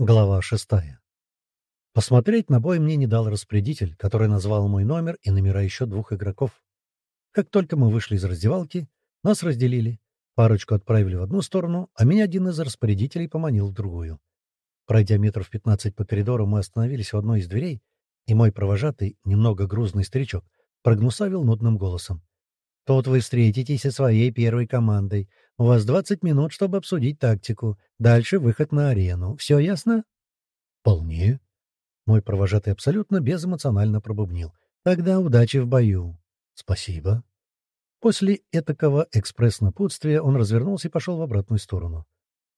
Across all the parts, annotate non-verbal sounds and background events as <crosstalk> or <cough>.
Глава шестая. Посмотреть на бой мне не дал распорядитель, который назвал мой номер и номера еще двух игроков. Как только мы вышли из раздевалки, нас разделили. Парочку отправили в одну сторону, а меня один из распорядителей поманил в другую. Пройдя метров пятнадцать по коридору, мы остановились в одной из дверей, и мой провожатый, немного грузный старичок, прогнусавил нудным голосом. «Тут вы встретитесь со своей первой командой. У вас двадцать минут, чтобы обсудить тактику. Дальше выход на арену. Все ясно?» «Вполне», мой провожатый абсолютно безэмоционально пробубнил. «Тогда удачи в бою». «Спасибо». После этакого экспресс-напутствия он развернулся и пошел в обратную сторону.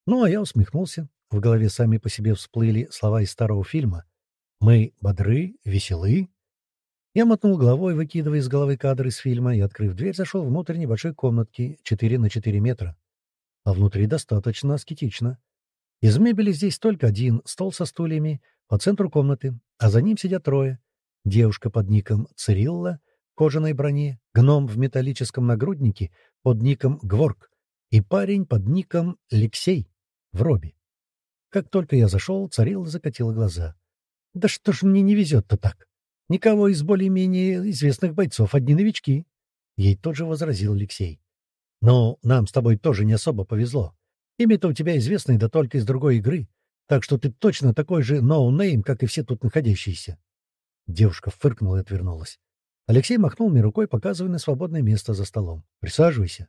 Ну, а я усмехнулся. В голове сами по себе всплыли слова из старого фильма. «Мы бодры, веселы». Я мотнул головой, выкидывая из головы кадры из фильма, и, открыв дверь, зашел внутрь небольшой комнатки 4 на 4 метра. А внутри достаточно аскетично. Из мебели здесь только один стол со стульями — по центру комнаты, а за ним сидят трое. Девушка под ником Цирилла в кожаной броне, гном в металлическом нагруднике под ником Гворк и парень под ником Лексей в робе. Как только я зашел, Царилла закатила глаза. «Да что ж мне не везет-то так? Никого из более-менее известных бойцов, одни новички». Ей тоже возразил Алексей. «Но нам с тобой тоже не особо повезло. Имя-то у тебя известное, да только из другой игры. Так что ты точно такой же ноунейм, как и все тут находящиеся. Девушка фыркнула и отвернулась. Алексей махнул мне рукой, показывая на свободное место за столом. «Присаживайся».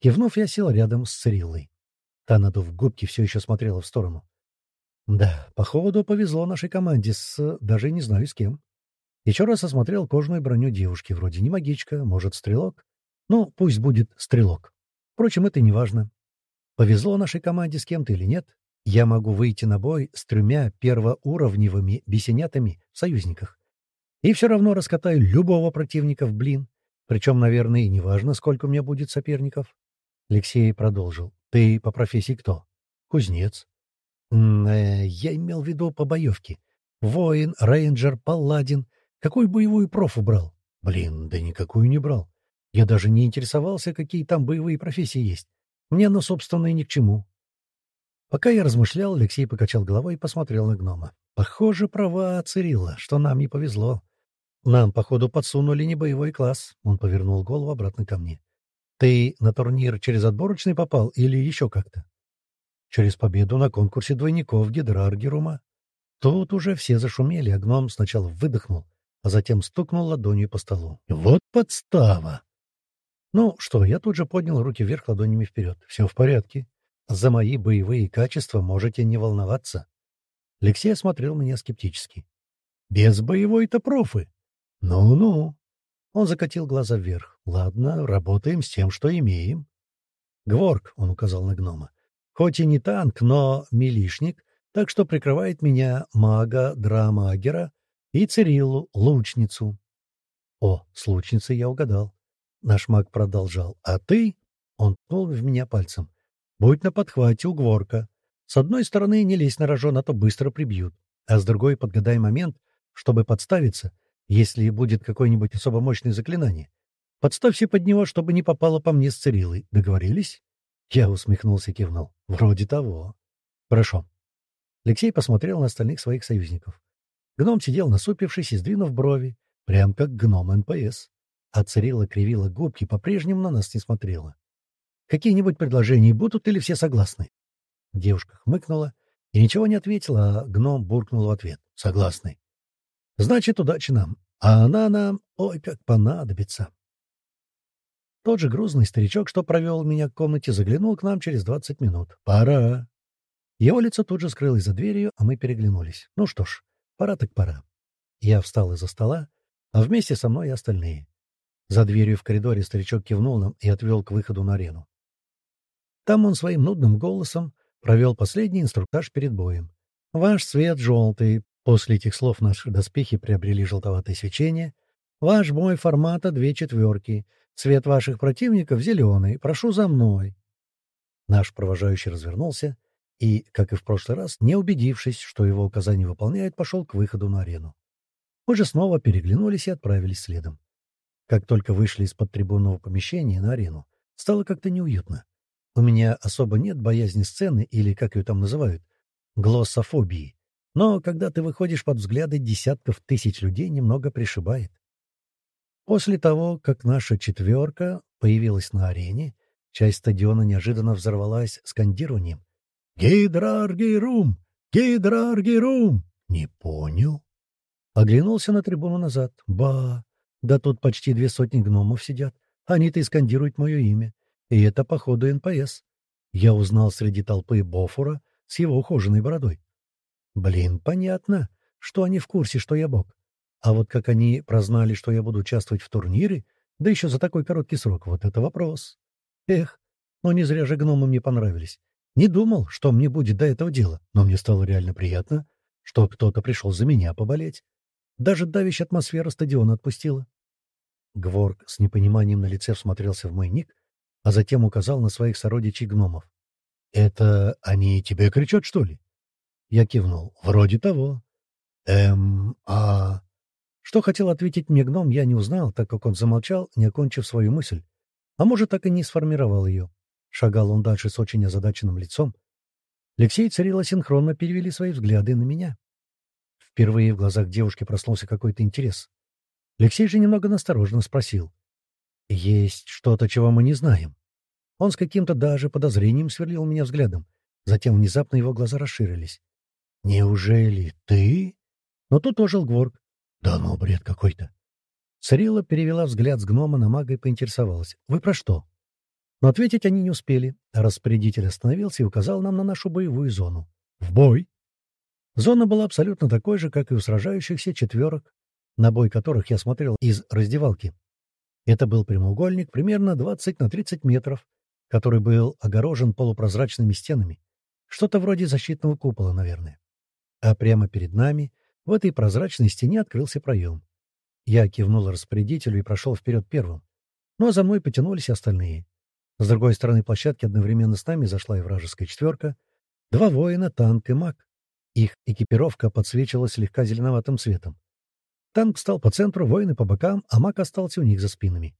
Кивнув, я сел рядом с Цириллой. Та, надув губки, все еще смотрела в сторону. Да, походу, повезло нашей команде с... даже не знаю с кем. Еще раз осмотрел кожаную броню девушки. Вроде не магичка, может, стрелок. Ну, пусть будет стрелок. Впрочем, это не важно. Повезло нашей команде с кем-то или нет, я могу выйти на бой с тремя первоуровневыми бесенятами в союзниках. И все равно раскатаю любого противника в блин. Причем, наверное, и неважно, сколько у меня будет соперников. Алексей продолжил. Ты по профессии кто? Кузнец. -э, я имел в виду по боевке. Воин, рейнджер, палладин. Какую боевую профу брал? Блин, да никакую не брал. Я даже не интересовался, какие там боевые профессии есть. Мне оно, собственно, и ни к чему. Пока я размышлял, Алексей покачал головой и посмотрел на гнома. «Похоже, права Цирилла, что нам не повезло. Нам, походу, подсунули не боевой класс». Он повернул голову обратно ко мне. «Ты на турнир через отборочный попал или еще как-то?» «Через победу на конкурсе двойников Гидраргерума». Тут уже все зашумели, а гном сначала выдохнул, а затем стукнул ладонью по столу. «Вот подстава!» Ну что, я тут же поднял руки вверх ладонями вперед. «Все в порядке. За мои боевые качества можете не волноваться. Алексей осмотрел меня скептически. Без боевой-то профы. Ну-ну. Он закатил глаза вверх. Ладно, работаем с тем, что имеем. Гворк, он указал на гнома. Хоть и не танк, но милишник, так что прикрывает меня мага, драмагера и Цириллу, лучницу. О, с лучницей я угадал. Наш маг продолжал. А ты? Он ткнул в меня пальцем. Будь на подхвате, угворка. С одной стороны, не лезь на рожон, а то быстро прибьют. А с другой, подгадай момент, чтобы подставиться, если будет какое-нибудь особо мощное заклинание. Подставься под него, чтобы не попало по мне с Цирилой. Договорились? Я усмехнулся и кивнул. Вроде того. Хорошо. Алексей посмотрел на остальных своих союзников. Гном сидел насупившись и сдвинув брови, прям как гном НПС. А Цирилла кривила губки, по-прежнему на нас не смотрела. Какие-нибудь предложения будут или все согласны?» Девушка хмыкнула и ничего не ответила, а гном буркнул в ответ. «Согласны». «Значит, удачи нам. А она нам, ой, как понадобится». Тот же грузный старичок, что провел меня в комнате, заглянул к нам через двадцать минут. «Пора». Его лицо тут же скрылось за дверью, а мы переглянулись. Ну что ж, пора так пора. Я встал из-за стола, а вместе со мной и остальные. За дверью в коридоре старичок кивнул нам и отвел к выходу на арену. Там он своим нудным голосом провел последний инструктаж перед боем. «Ваш цвет желтый». После этих слов наши доспехи приобрели желтоватое свечение. «Ваш бой формата две четверки. Цвет ваших противников зеленый. Прошу за мной». Наш провожающий развернулся и, как и в прошлый раз, не убедившись, что его указания выполняют, пошел к выходу на арену. Мы же снова переглянулись и отправились следом. Как только вышли из-под трибунного помещения на арену, стало как-то неуютно. У меня особо нет боязни сцены, или как ее там называют. глоссофобии. Но когда ты выходишь под взгляды десятков тысяч людей, немного пришибает. После того, как наша четверка появилась на арене, часть стадиона неожиданно взорвалась скандированием. «Гидраргирум! Гидраргирум!» «Не понял». Оглянулся на трибуну назад. «Ба! Да тут почти две сотни гномов сидят. Они-то и скандируют мое имя. И это, походу, НПС. Я узнал среди толпы Бофура с его ухоженной бородой. Блин, понятно, что они в курсе, что я бог. А вот как они прознали, что я буду участвовать в турнире, да еще за такой короткий срок, вот это вопрос. Эх, но не зря же гномы мне понравились. Не думал, что мне будет до этого дела, но мне стало реально приятно, что кто-то пришел за меня поболеть. Даже давящая атмосфера стадиона отпустила. Гворк с непониманием на лице всмотрелся в мой ник, а затем указал на своих сородичей гномов. «Это они тебе кричат, что ли?» Я кивнул. «Вроде того». «Эм, а...» Что хотел ответить мне гном, я не узнал, так как он замолчал, не окончив свою мысль. А может, так и не сформировал ее. Шагал он дальше с очень озадаченным лицом. Алексей и Царила синхронно перевели свои взгляды на меня. Впервые в глазах девушки проснулся какой-то интерес. Алексей же немного настороженно спросил. «Есть что-то, чего мы не знаем?» Он с каким-то даже подозрением сверлил меня взглядом. Затем внезапно его глаза расширились. «Неужели ты?» Но тут ожил Гворк. «Да ну, бред какой-то!» Царила перевела взгляд с гнома на мага и поинтересовалась. «Вы про что?» Но ответить они не успели. Распорядитель остановился и указал нам на нашу боевую зону. «В бой!» Зона была абсолютно такой же, как и у сражающихся четверок, на бой которых я смотрел из раздевалки. Это был прямоугольник примерно 20 на 30 метров, который был огорожен полупрозрачными стенами. Что-то вроде защитного купола, наверное. А прямо перед нами, в этой прозрачной стене, открылся проем. Я кивнул распорядителю и прошел вперед первым. Ну а за мной потянулись остальные. С другой стороны площадки одновременно с нами зашла и вражеская четверка. Два воина, танк и маг. Их экипировка подсвечивалась слегка зеленоватым цветом. Танк стал по центру, воины по бокам, а маг остался у них за спинами.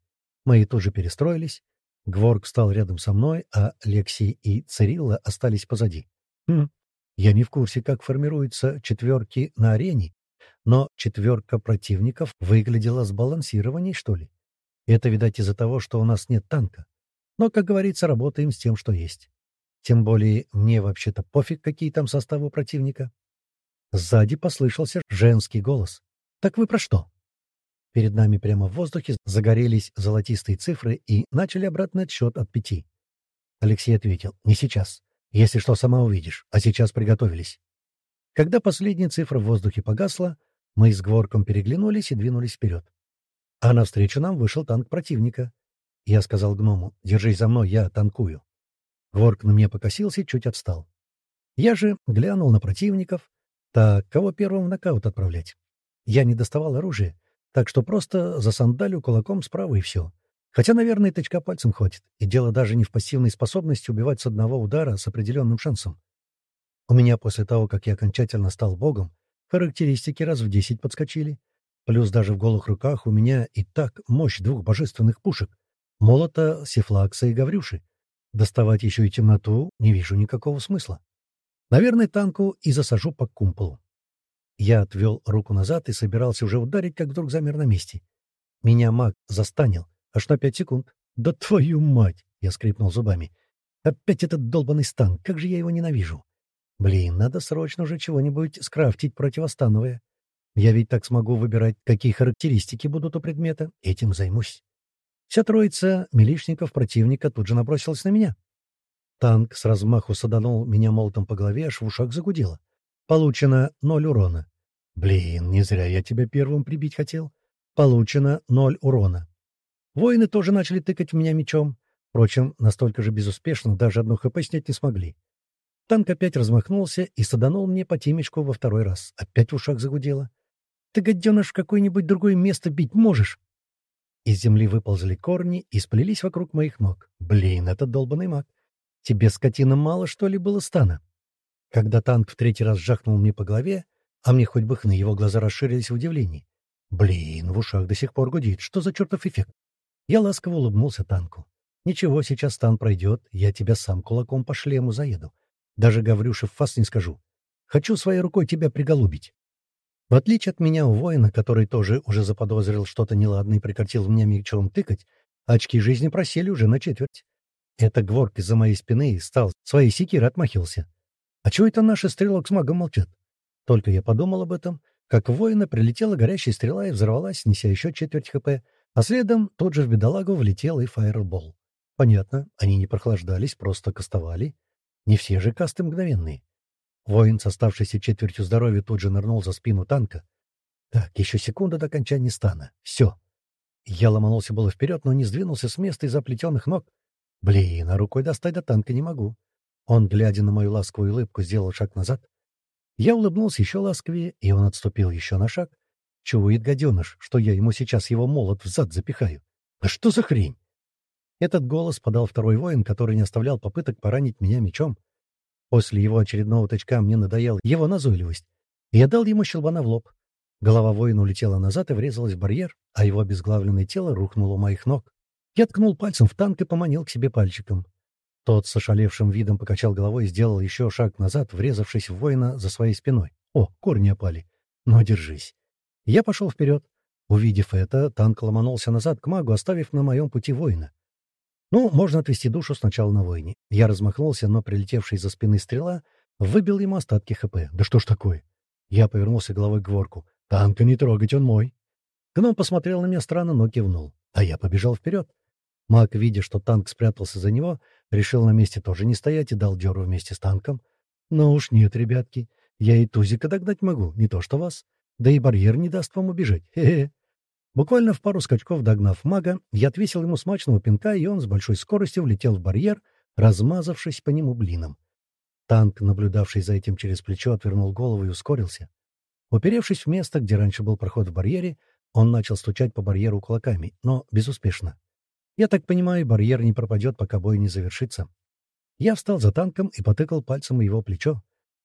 Мои тут же перестроились. Гворк стал рядом со мной, а Лекси и Цирилла остались позади. Хм, я не в курсе, как формируются четверки на арене, но четверка противников выглядела сбалансированней, что ли. Это, видать, из-за того, что у нас нет танка. Но, как говорится, работаем с тем, что есть. Тем более мне вообще-то пофиг, какие там составы противника. Сзади послышался женский голос. «Так вы про что?» Перед нами прямо в воздухе загорелись золотистые цифры и начали обратный отсчет от пяти. Алексей ответил, «Не сейчас. Если что, сама увидишь. А сейчас приготовились». Когда последняя цифра в воздухе погасла, мы с Гворком переглянулись и двинулись вперед. А навстречу нам вышел танк противника. Я сказал гному, «Держись за мной, я танкую». Гворк на меня покосился и чуть отстал. Я же глянул на противников. Так, кого первым в нокаут отправлять? Я не доставал оружия, так что просто засандалю кулаком справа и все. Хотя, наверное, тычка пальцем хватит. И дело даже не в пассивной способности убивать с одного удара с определенным шансом. У меня после того, как я окончательно стал богом, характеристики раз в десять подскочили. Плюс даже в голых руках у меня и так мощь двух божественных пушек — молота, сифлакса и гаврюши. Доставать еще и темноту не вижу никакого смысла. Наверное, танку и засажу по кумполу. Я отвел руку назад и собирался уже ударить, как вдруг замер на месте. Меня маг застанил. Аж на пять секунд. «Да твою мать!» — я скрипнул зубами. «Опять этот долбанный стан! Как же я его ненавижу!» «Блин, надо срочно уже чего-нибудь скрафтить противостановое. Я ведь так смогу выбирать, какие характеристики будут у предмета. Этим займусь». Вся троица милишников противника тут же набросилась на меня. Танк с размаху саданул меня молотом по голове, аж в ушах загудело. Получено ноль урона. Блин, не зря я тебя первым прибить хотел. Получено ноль урона. Воины тоже начали тыкать в меня мечом. Впрочем, настолько же безуспешно, даже одну хп снять не смогли. Танк опять размахнулся и саданул мне по темечку во второй раз. Опять в ушах загудело. «Ты, гаденыш, какое-нибудь другое место бить можешь?» Из земли выползли корни и сплелись вокруг моих ног. «Блин, это долбанный маг! Тебе, скотина, мало, что ли, было стана?» Когда танк в третий раз жахнул мне по голове, а мне хоть бы хны, его глаза расширились в удивлении. Блин, в ушах до сих пор гудит. Что за чертов эффект? Я ласково улыбнулся танку. Ничего, сейчас стан пройдет, я тебя сам кулаком по шлему заеду. Даже Гаврюше в фас не скажу. Хочу своей рукой тебя приголубить». В отличие от меня, у воина, который тоже уже заподозрил что-то неладное и прекратил меня мечом тыкать, очки жизни просели уже на четверть. Это Гворк из-за моей спины стал своей секирой отмахивался. А чего это наши стрелок с магом молчат? Только я подумал об этом, как в воина прилетела горящая стрела и взорвалась, неся еще четверть ХП, а следом тут же в бедолагу влетел и фаербол. Понятно, они не прохлаждались, просто кастовали. Не все же касты мгновенные. Воин с оставшейся четвертью здоровья тут же нырнул за спину танка. Так, еще секунда до окончания стана. Все. Я ломанулся было вперед, но не сдвинулся с места из-за плетеных ног. Блин, а рукой достать до танка не могу. Он, глядя на мою ласковую улыбку, сделал шаг назад. Я улыбнулся еще ласковее, и он отступил еще на шаг. Чует гаденыш, что я ему сейчас его молот в зад запихаю. А что за хрень? Этот голос подал второй воин, который не оставлял попыток поранить меня мечом. После его очередного тычка мне надоела его назойливость. Я дал ему щелбана в лоб. Голова воина улетела назад и врезалась в барьер, а его обезглавленное тело рухнуло у моих ног. Я ткнул пальцем в танк и поманил к себе пальчиком. Тот с ошалевшим видом покачал головой и сделал еще шаг назад, врезавшись в воина за своей спиной. О, корни опали. Но держись. Я пошел вперед. Увидев это, танк ломанулся назад к магу, оставив на моем пути воина. Ну, можно отвести душу сначала на войне. Я размахнулся, но прилетевший за спины стрела выбил ему остатки ХП. Да что ж такое? Я повернулся головой к ворку. «Танка не трогать, он мой». Гном посмотрел на меня странно, но кивнул. А я побежал вперед. Маг, видя, что танк спрятался за него, решил на месте тоже не стоять и дал дёру вместе с танком. «Ну уж нет, ребятки, я и Тузика догнать могу, не то что вас. Да и барьер не даст вам убежать. Хе-хе». Буквально в пару скачков догнав мага, я отвесил ему смачного пинка, и он с большой скоростью влетел в барьер, размазавшись по нему блином. Танк, наблюдавший за этим через плечо, отвернул голову и ускорился. Уперевшись в место, где раньше был проход в барьере, он начал стучать по барьеру кулаками, но безуспешно. Я так понимаю, барьер не пропадет, пока бой не завершится. Я встал за танком и потыкал пальцем его плечо.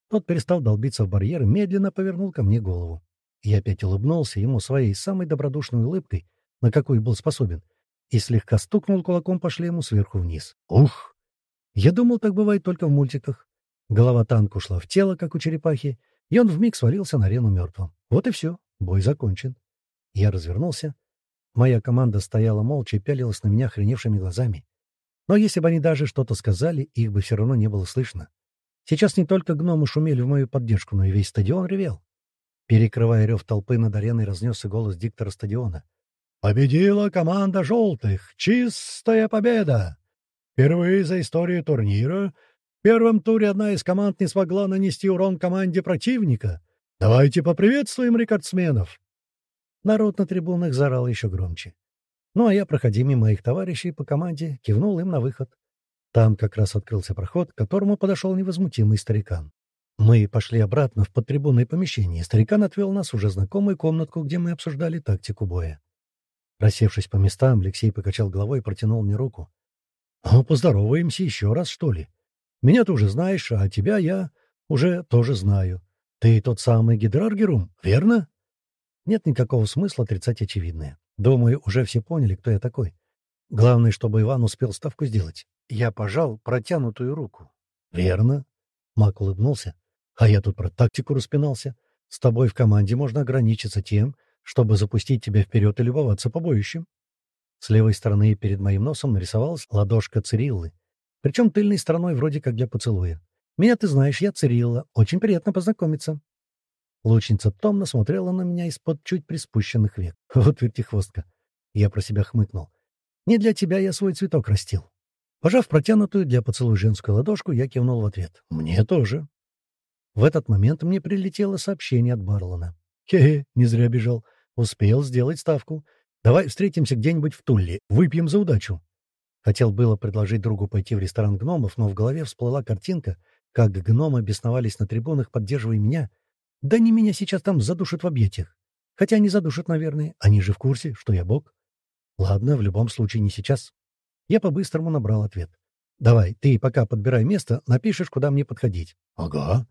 Тот перестал долбиться в барьер и медленно повернул ко мне голову. Я опять улыбнулся ему своей самой добродушной улыбкой, на какую был способен, и слегка стукнул кулаком по шлему сверху вниз. Ух! Я думал, так бывает только в мультиках. Голова танка ушла в тело, как у черепахи, и он вмиг свалился на арену мертвым. Вот и все. Бой закончен. Я развернулся. Моя команда стояла молча и пялилась на меня охреневшими глазами. Но если бы они даже что-то сказали, их бы все равно не было слышно. Сейчас не только гномы шумели в мою поддержку, но и весь стадион ревел. Перекрывая рев толпы над ареной, разнесся голос диктора стадиона. «Победила команда «желтых»! Чистая победа! Впервые за историю турнира в первом туре одна из команд не смогла нанести урон команде противника. Давайте поприветствуем рекордсменов!» Народ на трибунах заорал еще громче. Ну а я, проходя мимо моих товарищей по команде, кивнул им на выход. Там как раз открылся проход, к которому подошел невозмутимый старикан. Мы пошли обратно в подтрибунное помещение, старикан отвел нас в уже знакомую комнатку, где мы обсуждали тактику боя. Рассевшись по местам, Алексей покачал головой и протянул мне руку. «Ну, поздороваемся еще раз, что ли? Меня ты уже знаешь, а тебя я уже тоже знаю. Ты тот самый Гидраргерум, верно?» Нет никакого смысла отрицать очевидное. Думаю, уже все поняли, кто я такой. Главное, чтобы Иван успел ставку сделать. Я пожал протянутую руку. «Верно?» Мак улыбнулся. А я тут про тактику распинался. С тобой в команде можно ограничиться тем, чтобы запустить тебя вперед и любоваться побоищем. С левой стороны перед моим носом нарисовалась ладошка Цириллы. Причем тыльной стороной вроде как для поцелуя. «Меня ты знаешь, я Цирилла. Очень приятно познакомиться». Лучница томно смотрела на меня из-под чуть приспущенных век. <laughs> Вот вертихвостка. Я про себя хмыкнул. «Не для тебя я свой цветок растил». Пожав протянутую для поцелуя женскую ладошку, я кивнул в ответ. «Мне тоже». В этот момент мне прилетело сообщение от Барлона. «Хе-хе, не зря бежал. Успел сделать ставку. Давай встретимся где-нибудь в Тулле. Выпьем за удачу». Хотел было предложить другу пойти в ресторан гномов, но в голове всплыла картинка, как гномы бесновались на трибунах, поддерживая меня. Да не меня сейчас там задушат в объятиях. Хотя не задушат, наверное. Они же в курсе, что я бог. Ладно, в любом случае не сейчас. Я по-быстрому набрал ответ. «Давай, ты пока подбирай место, напишешь, куда мне подходить». «Ага».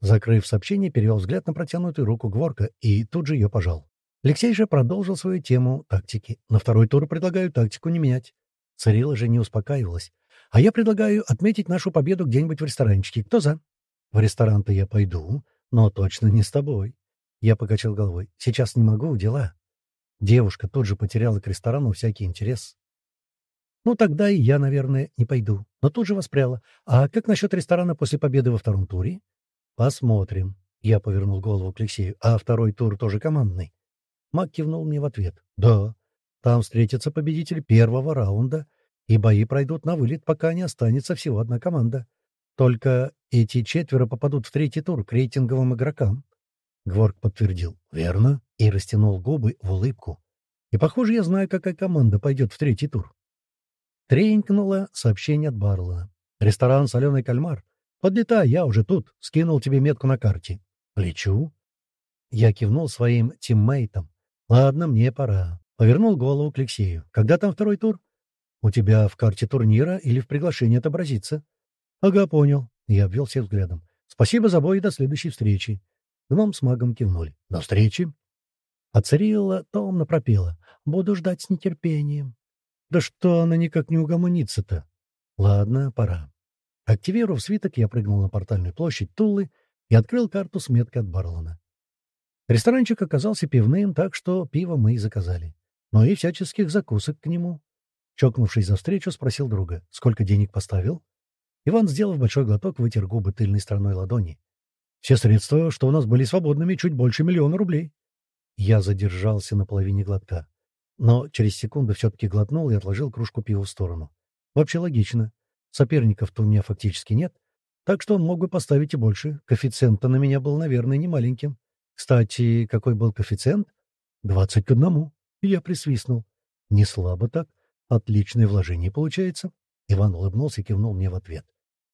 Закрыв сообщение, перевел взгляд на протянутую руку Гворка и тут же ее пожал. Алексей же продолжил свою тему тактики. На второй тур предлагаю тактику не менять. Царила же не успокаивалась. А я предлагаю отметить нашу победу где-нибудь в ресторанчике. Кто за? В ресторан-то я пойду, но точно не с тобой. Я покачал головой. Сейчас не могу, дела. Девушка тут же потеряла к ресторану всякий интерес. Ну, тогда и я, наверное, не пойду. Но тут же воспряла. А как насчет ресторана после победы во втором туре? Посмотрим. Я повернул голову к Алексею. А второй тур тоже командный? Мак кивнул мне в ответ. Да. Там встретятся победители первого раунда, и бои пройдут на вылет, пока не останется всего одна команда. Только эти четверо попадут в третий тур к рейтинговым игрокам. Гворк подтвердил. «Верно». И растянул губы в улыбку. «И, похоже, я знаю, какая команда пойдет в третий тур». Тренькнуло сообщение от Барлона. «Ресторан «Соленый кальмар». Подлетай, я уже тут. Скинул тебе метку на карте». «Лечу». Я кивнул своим тиммейтам. «Ладно, мне пора». Повернул голову к Алексею. «Когда там второй тур?» «У тебя в карте турнира или в приглашении отобразится?» «Ага, понял». Я обвел всех взглядом. «Спасибо за бой и до следующей встречи». Гном с магом кивнули. «До встречи!» А Царилла томно пропела. «Буду ждать с нетерпением». «Да что она никак не угомонится-то?» «Ладно, пора». Активировав свиток, я прыгнул на портальную площадь Тулы и открыл карту с меткой от Барлона. Ресторанчик оказался пивным, так что пиво мы и заказали. Но и всяческих закусок к нему. Чокнувшись за встречу, спросил друга, сколько денег поставил? Иван, сделав большой глоток, вытер губы тыльной стороной ладони. Все средства, что у нас были свободными, чуть больше миллиона рублей. Я задержался на половине глотка. Но через секунду все-таки глотнул и отложил кружку пива в сторону. Вообще логично. Соперников-то у меня фактически нет. Так что он мог бы поставить и больше. Коэффициент-то на меня был, наверное, не маленьким. Кстати, какой был коэффициент? Двадцать к одному. Я присвистнул. Не слабо так. Отличное вложение получается. Иван улыбнулся и кивнул мне в ответ.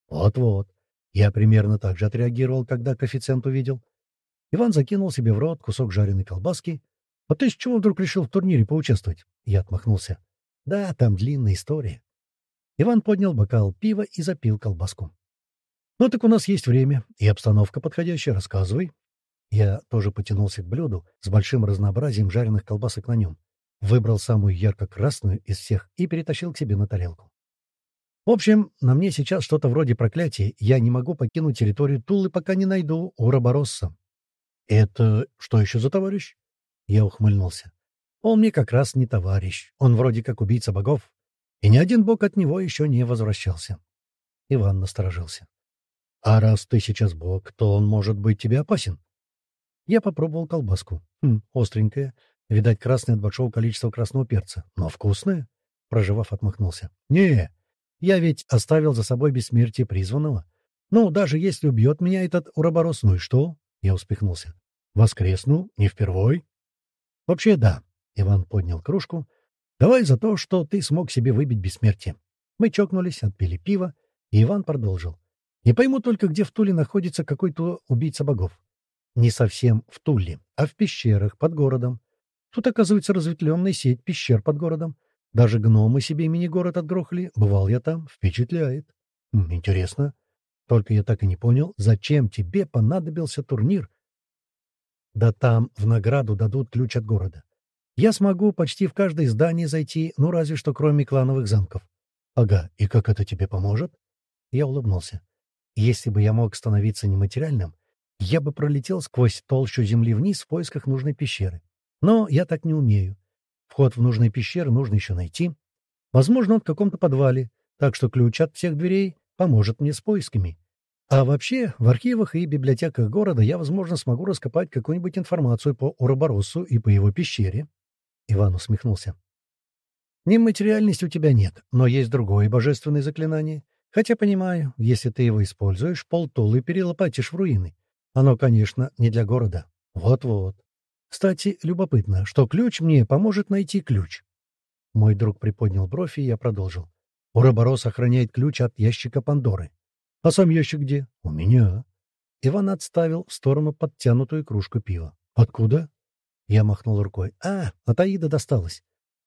Вот-вот. Я примерно так же отреагировал, когда коэффициент увидел. Иван закинул себе в рот кусок жареной колбаски. «А ты с чего вдруг решил в турнире поучаствовать?» Я отмахнулся. «Да, там длинная история». Иван поднял бокал пива и запил колбаску. «Ну так у нас есть время и обстановка подходящая, рассказывай». Я тоже потянулся к блюду с большим разнообразием жареных колбасок на нем. Выбрал самую ярко-красную из всех и перетащил к себе на тарелку. В общем, на мне сейчас что-то вроде проклятия. Я не могу покинуть территорию Тулы, пока не найду Ураборосса. «Это что еще за товарищ?» Я ухмыльнулся. «Он мне как раз не товарищ. Он вроде как убийца богов. И ни один бог от него еще не возвращался». Иван насторожился. «А раз ты сейчас бог, то он может быть тебе опасен?» Я попробовал колбаску. Хм, остренькая. Видать, красная от большого количества красного перца. Но вкусная. Проживав, отмахнулся. «Не, я ведь оставил за собой бессмертие призванного. Ну, даже если убьет меня этот уроборос, ну и что? Я успехнулся. Воскресну, не впервой. Вообще, да. Иван поднял кружку. Давай за то, что ты смог себе выбить бессмертие. Мы чокнулись, отпили пиво, и Иван продолжил. Не пойму только, где в Туле находится какой-то убийца богов. Не совсем в Туле, а в пещерах под городом. Тут, оказывается, разветвленная сеть пещер под городом. Даже гномы себе мини-город отгрохали. Бывал я там. Впечатляет. Интересно. Только я так и не понял, зачем тебе понадобился турнир? Да там в награду дадут ключ от города. Я смогу почти в каждое здание зайти, ну разве что кроме клановых замков. Ага, и как это тебе поможет? Я улыбнулся. Если бы я мог становиться нематериальным, я бы пролетел сквозь толщу земли вниз в поисках нужной пещеры. Но я так не умею. Вход в нужные пещеры нужно еще найти. Возможно, он в каком-то подвале, так что ключ от всех дверей поможет мне с поисками. А вообще, в архивах и библиотеках города я, возможно, смогу раскопать какую-нибудь информацию по Уроборосу и по его пещере. Иван усмехнулся. Нематериальности у тебя нет, но есть другое божественное заклинание. Хотя, понимаю, если ты его используешь, полтулы перелопатишь в руины. Оно, конечно, не для города. Вот-вот. Кстати, любопытно, что ключ мне поможет найти ключ. Мой друг приподнял бровь, и я продолжил. Уроборос охраняет ключ от ящика Пандоры. А сам ящик где? У меня. Иван отставил в сторону подтянутую кружку пива. Откуда? Я махнул рукой. А, от Аида досталось.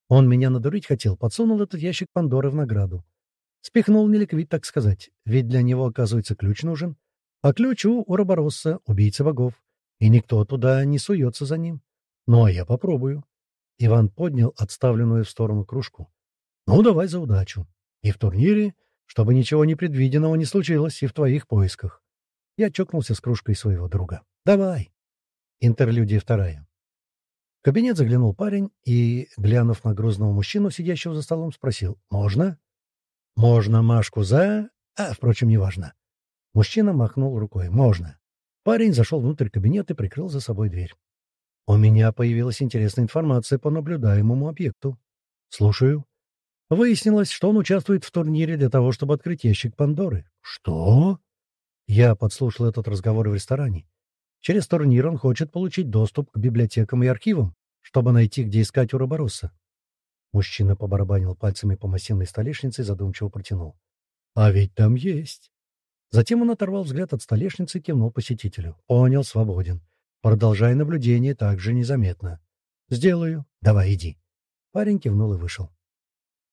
Он меня надурить хотел, подсунул этот ящик Пандоры в награду. Спихнул неликвид, так сказать, ведь для него, оказывается, ключ нужен. А ключ у Уроборосса, убийцы богов и никто туда не суется за ним. Ну, а я попробую. Иван поднял отставленную в сторону кружку. Ну, давай за удачу. И в турнире, чтобы ничего непредвиденного не случилось, и в твоих поисках. Я чокнулся с кружкой своего друга. «Давай!» Интерлюдия вторая. Кабинет заглянул парень и, глянув на грузного мужчину, сидящего за столом, спросил «Можно?» «Можно Машку за...» «А, впрочем, неважно». Мужчина махнул рукой «Можно». Парень зашел внутрь кабинета и прикрыл за собой дверь. «У меня появилась интересная информация по наблюдаемому объекту». «Слушаю». Выяснилось, что он участвует в турнире для того, чтобы открыть ящик Пандоры. «Что?» Я подслушал этот разговор в ресторане. Через турнир он хочет получить доступ к библиотекам и архивам, чтобы найти, где искать Уробороса. Мужчина побарабанил пальцами по массивной столешнице и задумчиво протянул. «А ведь там есть!» Затем он оторвал взгляд от столешницы и кивнул посетителю. «Понял, свободен. Продолжай наблюдение так же незаметно». «Сделаю. Давай, иди». Парень кивнул и вышел.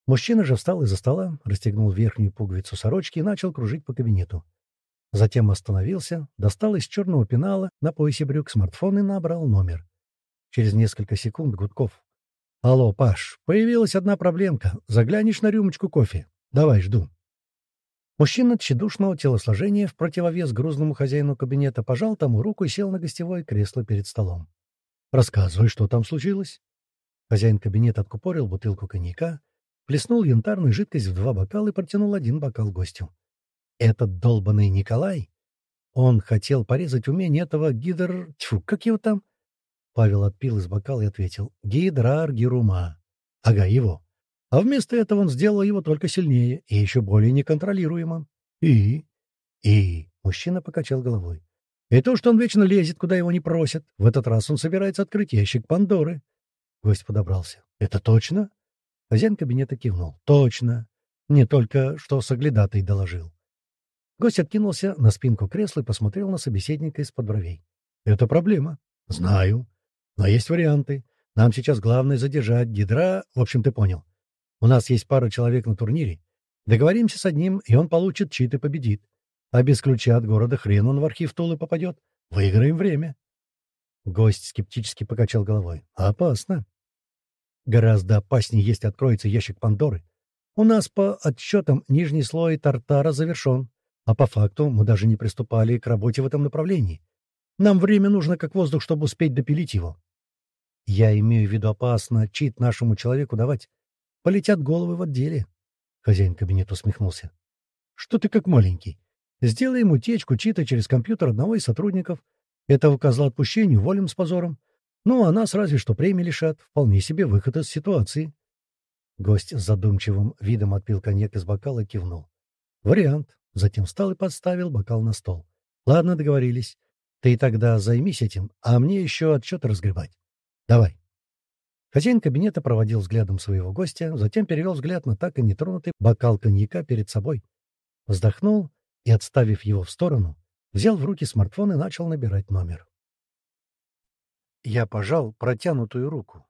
Мужчина же встал из-за стола, расстегнул верхнюю пуговицу сорочки и начал кружить по кабинету. Затем остановился, достал из черного пенала на поясе брюк смартфон и набрал номер. Через несколько секунд Гудков. «Алло, Паш, появилась одна проблемка. Заглянешь на рюмочку кофе? Давай, жду». Мужчина тщедушного телосложения в противовес грузному хозяину кабинета пожал тому руку и сел на гостевое кресло перед столом. «Рассказывай, что там случилось?» Хозяин кабинета откупорил бутылку коньяка, плеснул янтарную жидкость в два бокала и протянул один бокал гостю. «Этот долбанный Николай? Он хотел порезать умение этого гидр... Тьфу, как его там?» Павел отпил из бокала и ответил. «Гидраргирума». «Ага, его. А вместо этого он сделал его только сильнее и еще более неконтролируемым. И? И? Мужчина покачал головой. И то, что он вечно лезет, куда его не просят. В этот раз он собирается открыть ящик Пандоры. Гость подобрался. «Это точно?» Хозяин кабинета кивнул. «Точно. Не только что соглядатой доложил». Гость откинулся на спинку кресла и посмотрел на собеседника из-под бровей. «Это проблема». «Знаю. Но есть варианты. Нам сейчас главное задержать гидра... В общем, ты понял. У нас есть пара человек на турнире. Договоримся с одним, и он получит чит и победит. А без ключа от города хрен он в архив Тулы попадет. Выиграем время». Гость скептически покачал головой. «Опасно. Гораздо опаснее, если откроется ящик Пандоры. У нас по отчетам нижний слой Тартара завершен, а по факту мы даже не приступали к работе в этом направлении. Нам время нужно как воздух, чтобы успеть допилить его. Я имею в виду опасно чит нашему человеку давать. Полетят головы в отделе. Хозяин кабинета усмехнулся. Что ты как маленький? Сделаем утечку чита через компьютер одного из сотрудников. Этого козла отпущения уволим с позором. Ну, а нас разве что премии лишат. Вполне себе выход из ситуации. Гость с задумчивым видом отпил коньяк из бокала и кивнул. Вариант. Затем встал и подставил бокал на стол. Ладно, договорились. Ты тогда займись этим, а мне еще отчет разгребать. Давай. Хозяин кабинета проводил взглядом своего гостя, затем перевел взгляд на так и нетронутый бокал коньяка перед собой. Вздохнул и, отставив его в сторону, взял в руки смартфон и начал набирать номер. Я пожал протянутую руку.